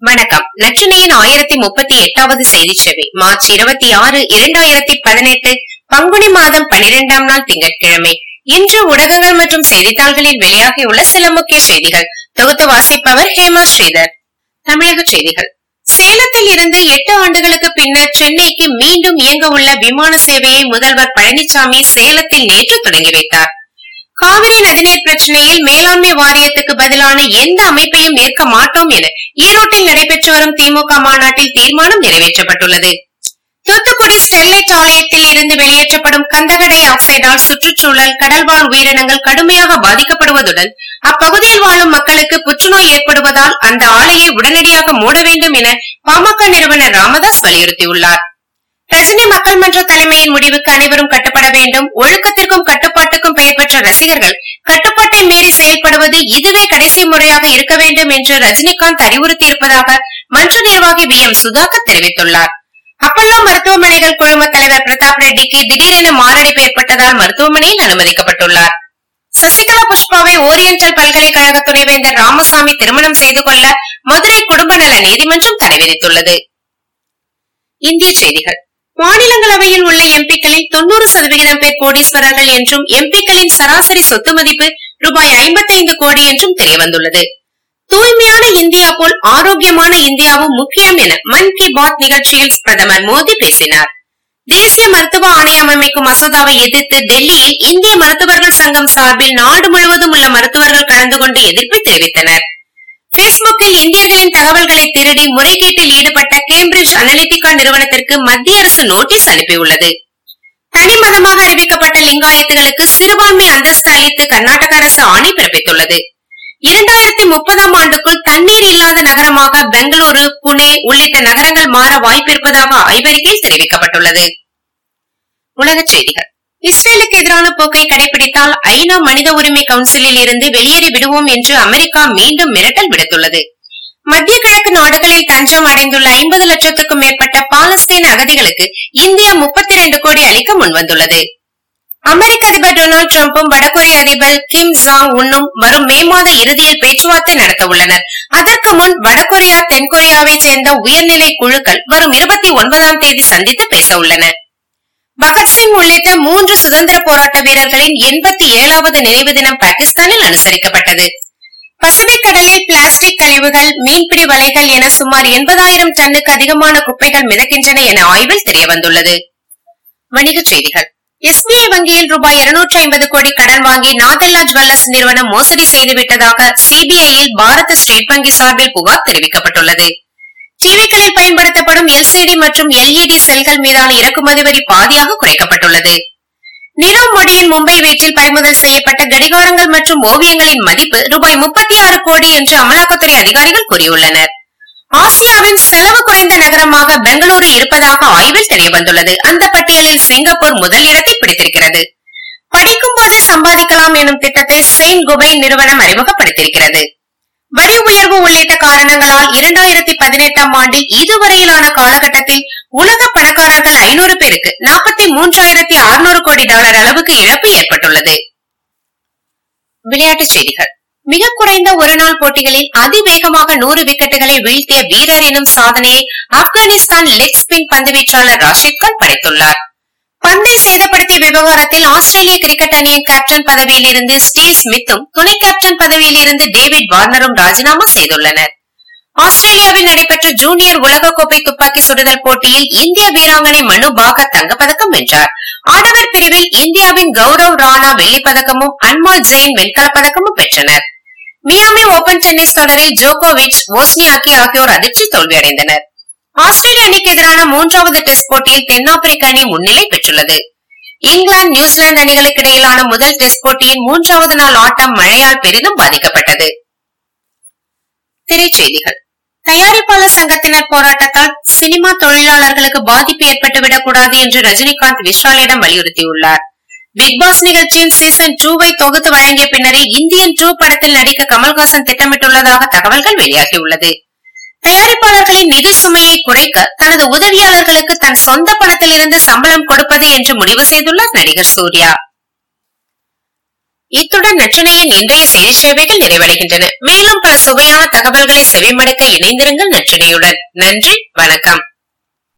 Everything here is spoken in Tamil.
வணக்கம். நச்சினையின் ஆயிரத்தி முப்பத்தி எட்டாவது செய்தி சேவை. மார்ச் இருபத்தி ஆறு இரண்டாயிரத்தி பதினெட்டு பங்குனி மாதம் பனிரெண்டாம் நாள் திங்கட்கிழமை. இன்று ஊடகங்கள் மற்றும் செய்தித்தாள்களில் வெளியாகியுள்ள சில முக்கிய செய்திகள். தொகுத்து வாசிப்பவர் ஹேமா ஸ்ரீதர். தமிழக செய்திகள். சேலத்தில் இருந்து எட்டு ஆண்டுகளுக்கு பின்னர் சென்னைக்கு மீண்டும் இயங்க உள்ள விமான சேவையை முதல்வர் பழனிசாமி சேலத்தில் நேற்று தொடங்கி வைத்தார். காவிரி நதிநீர் பிரச்சனையில் மேலாண்மை வாரியத்துக்கு பதிலான எந்த அமைப்பையும் ஏற்க மாட்டோம் என ஈரோட்டில் நடைபெற்று வரும் திமுக மாநாட்டில் தீர்மானம் நிறைவேற்றப்பட்டுள்ளது. தூத்துக்குடி ஸ்டெர்லைட் ஆலயத்தில் இருந்து வெளியேற்றப்படும் கந்தக டை ஆக்சைடால் சுற்றுச்சூழல் கடல்வாழ் உயிரினங்கள் கடுமையாக பாதிக்கப்படுவதுடன் அப்பகுதியில் வாழும் மக்களுக்கு புற்றுநோய் ஏற்படுவதால் அந்த ஆலையை உடனடியாக மூட வேண்டும் என பாமக நிறுவனர் ராமதாஸ் வலியுறுத்தியுள்ளார். ரஜினி மக்கள் மன்ற தலைமையின் முடிவுக்கு அனைவரும் கட்டுப்பட வேண்டும். ஒழுக்கத்திற்கும் கட்டுப்பாட்டுக்கும் பெயர் பெற்ற ரசிகர்கள் கட்டுப்பாட்டை மீறி செயல்படுவது இதுவே கடைசி முறையாக இருக்க வேண்டும் என்று ரஜினிகாந்த் அறிவுறுத்தியிருப்பதாக மன்ற நிர்வாகி வி. எம். சுதாகர் தெரிவித்துள்ளார். அப்பல்லோ மருத்துவமனைகள் குழும தலைவர் பிரதாப் ரெட்டிக்கு திடீரென மாரடைப்பு ஏற்பட்டதால் மருத்துவமனையில் அனுமதிக்கப்பட்டுள்ளார். சசிகலா புஷ்பாவை ஓரியண்டல் பல்கலைக்கழக துணைவேந்தர் ராமசாமி திருமணம் செய்து கொள்ள மதுரை குடும்ப நல நீதிமன்றம் தடை விதித்துள்ளது. இந்திய செய்திகள். மாநிலங்களவையில் உள்ள எம்பிக்களில் தொண்ணூறு சதவிகிதம் பேர் கோடீஸ்வரர்கள் என்றும் எம்பிக்களின் சராசரி சொத்து மதிப்பு ரூபாய் ஐம்பத்தைந்து கோடி என்றும் தெரியவந்துள்ளது. தூய்மையான இந்தியா போல் ஆரோக்கியமான இந்தியாவும் முக்கியம் என மன் கி பாத் நிகழ்ச்சியில் பிரதமர் மோடி பேசினார். தேசிய மருத்துவ ஆணையம் அமைக்கும் மசோதாவை எதிர்த்து டெல்லியில் இந்திய மருத்துவர்கள் சங்கம் சார்பில் நாடு முழுவதும் உள்ள மருத்துவர்கள் கலந்து கொண்டு எதிர்ப்பை தெரிவித்தனர். பேஸ்புக்கில் இந்தியர்களின் தகவல்களை திருடி முறைகேட்டில் ஈடுபட்ட கேம்பிரிட்ஜ் அனலிட்டிகா நிறுவனத்திற்கு மத்திய அரசு நோட்டீஸ் அனுப்பியுள்ளது. தனிமதமாக அறிவிக்கப்பட்ட லிங்காயத்துகளுக்கு சிறுபான்மை அந்தஸ்து அளித்து கர்நாடக அரசு ஆணை பிறப்பித்துள்ளது. இரண்டாயிரத்தி முப்பதாம் ஆண்டுக்குள் தண்ணீர் இல்லாத நகரமாக பெங்களூரு புனே உள்ளிட்ட நகரங்கள் மாற வாய்ப்பிருப்பதாக ஆய்வறிக்கையில் தெரிவிக்கப்பட்டுள்ளது. உலகச் செய்திகள். இஸ்ரேலுக்கு எதிரான போக்கை கடைபிடித்தால் ஐநா மனித உரிமை கவுன்சிலில் இருந்து வெளியேறி விடுவோம் என்று அமெரிக்கா மீண்டும் மிரட்டல் விடுத்துள்ளது. மத்திய கிழக்கு நாடுகளில் தஞ்சம் அடைந்துள்ள ஐம்பது லட்சத்துக்கும் மேற்பட்ட பாலஸ்தீன் அகதிகளுக்கு இந்தியா முப்பத்தி இரண்டு கோடி அளிக்க முன்வந்துள்ளது. அமெரிக்க அதிபர் டொனால்டு டிரம்பும் வடகொரிய அதிபர் கிம் ஜாங் உன்னும் வரும் மே மாத இறுதியில் பேச்சுவார்த்தை நடத்த உள்ளனர். அதற்கு முன் வடகொரியா தென்கொரியாவை சேர்ந்த உயர்நிலை குழுக்கள் வரும் இருபத்தி ஒன்பதாம் தேதி சந்தித்து பேச உள்ளன பகத்சிங் உள்ளிட்ட மூன்று சுதந்திர போராட்ட வீரர்களின் எண்பத்தி ஏழாவது நினைவு தினம் பாகிஸ்தானில் அனுசரிக்கப்பட்டது. பசிபிக் கடலில் பிளாஸ்டிக் கழிவுகள் மீன்பிடி வலைகள் என சுமார் எண்பதாயிரம் டன்னுக்கு அதிகமான குப்பைகள் மிதக்கின்றன என ஆய்வில் தெரியவந்துள்ளது. வணிகச் செய்திகள். எஸ்பிஐ வங்கியில் ரூபாய் இருநூற்றி ஐம்பது கோடி கடன் வாங்கி நாதல்லா ஜுவல்லர்ஸ் நிறுவனம் மோசடி செய்துவிட்டதாக சிபிஐயில் பாரத ஸ்டேட் வங்கி சார்பில் புகார் தெரிவிக்கப்பட்டுள்ளது. டிவிக்களில் பயன்படுத்தப்படும் எல்சிடி மற்றும் எல்இடி செல்கள் மீதான இறக்குமதி வரி பாதியாக குறைக்கப்பட்டுள்ளது. நிரவ் மோடியின் மும்பை வீட்டில் பறிமுதல் செய்யப்பட்ட கடிகாரங்கள் மற்றும் ஓவியங்களின் மதிப்பு ரூபாய் முப்பத்தி ஆறு கோடி என்று அமலாக்கத்துறை அதிகாரிகள் கூறியுள்ளனர். ஆசியாவின் செலவு குறைந்த நகரமாக பெங்களூரு இருப்பதாக ஆய்வில் தெரியவந்துள்ளது. அந்த பட்டியலில் சிங்கப்பூர் முதல் இடத்தை பிடித்திருக்கிறது. படிக்கும் போதே சம்பாதிக்கலாம் எனும் திட்டத்தை செயின்ட் குபைன் நிறுவனம் அறிமுகப்படுத்தியிருக்கிறது. வரி உயர்வு உள்ளிட்ட காரணங்களால் இரண்டாயிரத்தி பதினெட்டாம் ஆண்டில் இதுவரையிலான காலகட்டத்தில் உலக பணக்காரர்கள் ஐநூறு பேருக்கு நாற்பத்தி மூன்றாயிரத்தி அறுநூறு கோடி டாலர் அளவுக்கு இழப்பு ஏற்பட்டுள்ளது. விளையாட்டுச் செய்திகள். மிக குறைந்த ஒருநாள் போட்டிகளில் அதிவேகமாக நூறு விக்கெட்டுகளை வீழ்த்திய வீரர் எனும் சாதனையை ஆப்கானிஸ்தான் லெக் ஸ்பின் பந்துவீச்சாளர் ராஷித் கான் படைத்துள்ளார். பந்தை சேதப்படுத்திய விவகாரத்தில் ஆஸ்திரேலிய கிரிக்கெட் அணியின் கேப்டன் பதவியில் இருந்து ஸ்டீவ் ஸ்மித்தும் துணை கேப்டன் பதவியில் இருந்து டேவிட் வார்னரும் ராஜினாமா செய்துள்ளனர். ஆஸ்திரேலியாவில் நடைபெற்ற ஜூனியர் உலகக்கோப்பை துப்பாக்கி சுடுதல் போட்டியில் இந்திய வீராங்கனை மனு பாகர் தங்கப்பதக்கம் வென்றார். ஆடவர் பிரிவில் இந்தியாவின் கௌரவ் ராணா வெள்ளிப்பதக்கமும் பதக்கமும் ஜெயின் வெண்கலப் பதக்கமும் பெற்றனர். மியாமி ஓபன் டென்னிஸ் தொடரில் ஜோகோவிச் ஓஸ்னியாக்கி ஆகியோர் அதிர்ச்சி தோல்வியடைந்தனர். ஆஸ்திரேலிய அணிக்கு எதிரான மூன்றாவது டெஸ்ட் போட்டியில் தென்னாப்பிரிக்க அணி முன்னிலை பெற்றுள்ளது. இங்கிலாந்து நியூசிலாந்து அணிகளுக்கு இடையிலான முதல் டெஸ்ட் போட்டியின் மூன்றாவது நாள் ஆட்டம் மழையால் பெரிதும் பாதிக்கப்பட்டது. திரைச்செய்திகள். தயாரிப்பாளர் சங்கத்தினர் போராட்டத்தால் சினிமா தொழிலாளர்களுக்கு பாதிப்பு ஏற்பட்டுவிடக் கூடாது என்று ரஜினிகாந்த் விஷாலிடம் வலியுறுத்தியுள்ளார். பிக்பாஸ் நிகழ்ச்சியின் சீசன் டூவை தொகுத்து வழங்கிய பின்னரே இந்தியன் டூ படத்தில் நடிக்க கமல்ஹாசன் திட்டமிட்டுள்ளதாக தகவல்கள் வெளியாகியுள்ளது. தயாரிப்பாளர்களின் நிதி சுமையை குறைக்க தனது உதவியாளர்களுக்கு தன் சொந்த பணத்தில் இருந்து சம்பளம் கொடுப்பது என்று முடிவு செய்துள்ளார் நடிகர் சூர்யா. இத்துடன் நற்றினையின் இன்றைய செய்தி சேவைகள் நிறைவடைகின்றன. மேலும் பல சுவையான தகவல்களை செவிமடுக்க இணைந்திருங்கள் நற்றினையுடன் நன்றி வணக்கம்.